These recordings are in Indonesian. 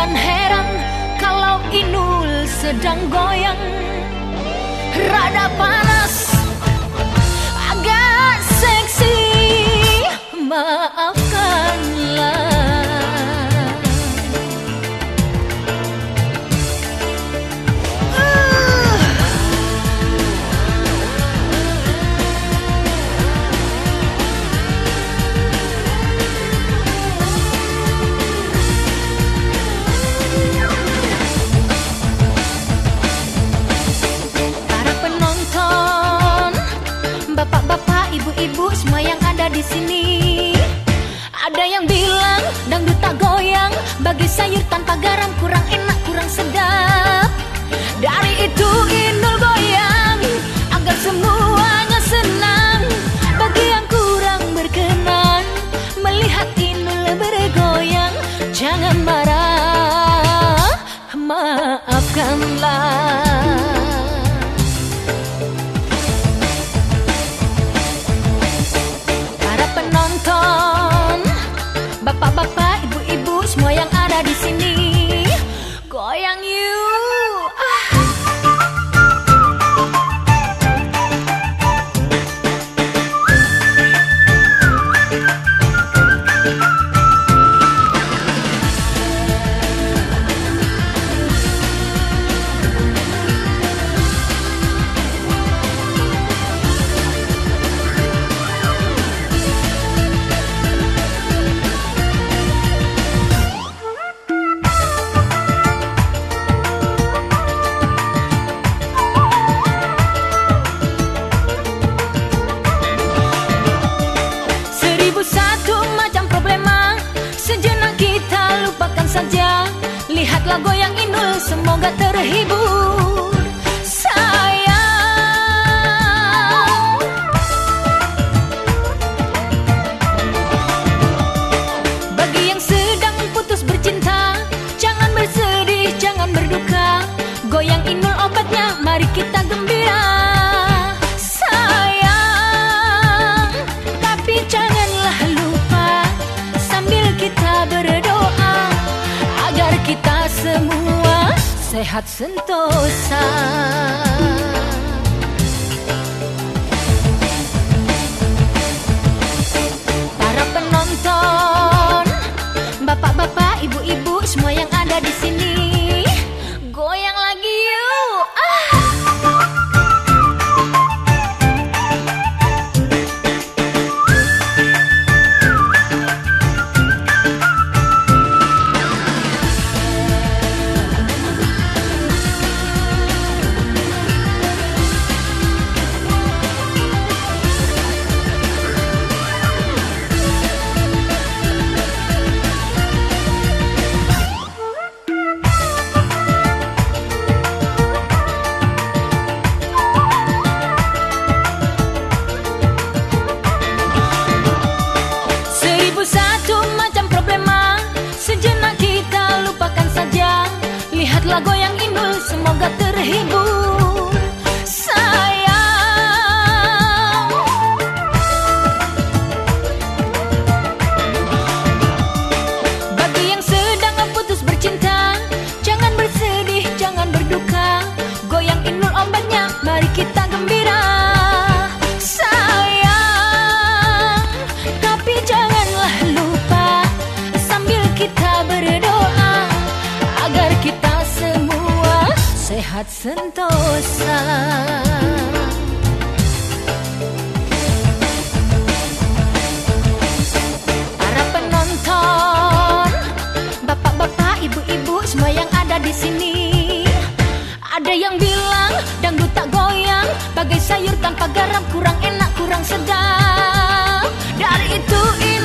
Jangan heran kalau Inul sedang goyang. Rada panas sini. Ada yang bilang dangdut tak goyang, bagi sayur tanpa garam kurang enak, kurang sedap. Dari itu Inul goyang, agar semuanya senang. Bagi yang kurang berkenan, melihat Inul bergoyang, jangan marah, maafkanlah. Lihatlah goyang Inul semoga terhibur sehat sentosa Lihatlah goyang Inul semoga terhibur sentosa. Para penonton Bapak-bapak, ibu-ibu semua yang ada di sini. Ada yang bilang dangdut tak goyang Bagai sayur tanpa garam kurang enak, kurang sedap. Dari itu Inul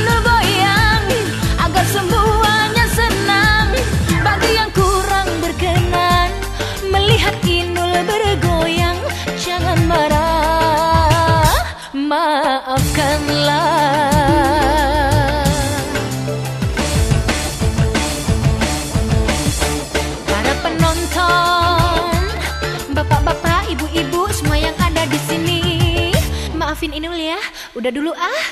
Maafkanlah. Para penonton Bapak-bapak, ibu-ibu Semua yang ada di sini. Maafin Inul ya Udah dulu ah